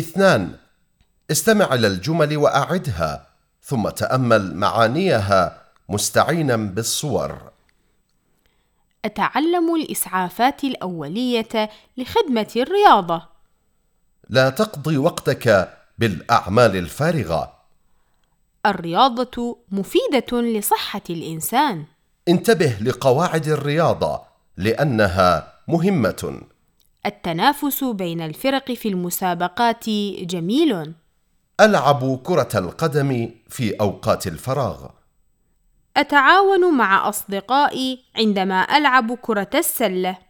اثنان. استمع إلى الجمل وأعدها ثم تأمل معانيها مستعينا بالصور. أتعلم الإسعافات الأولية لخدمة الرياضة. لا تقضي وقتك بالأعمال الفارغة. الرياضة مفيدة لصحة الإنسان. انتبه لقواعد الرياضة لأنها مهمة. التنافس بين الفرق في المسابقات جميل. ألعب كرة القدم في أوقات الفراغ. أتعاون مع أصدقائي عندما ألعب كرة السلة.